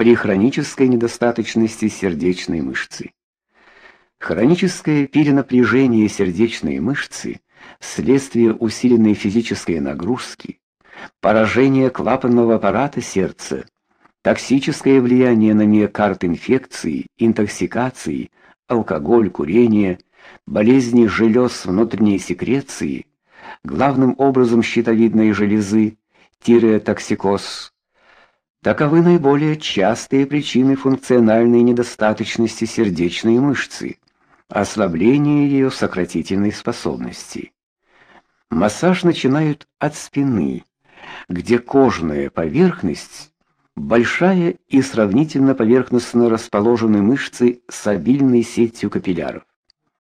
при хронической недостаточности сердечной мышцы. Хроническое перенапряжение сердечной мышцы вследствие усиленной физической нагрузки, поражение клапанного аппарата сердца, токсическое влияние на миокард инфекции, интоксикации, алкоголь, курение, болезни желез внутренней секреции, главным образом щитовидной железы, тиреотоксикоз. Таковы наиболее частые причины функциональной недостаточности сердечной мышцы ослабление ее сократительной способности. Массаж начинают от спины, где кожная поверхность большая и сравнительно поверхностно расположены мышцы с обильной сетью капилляров.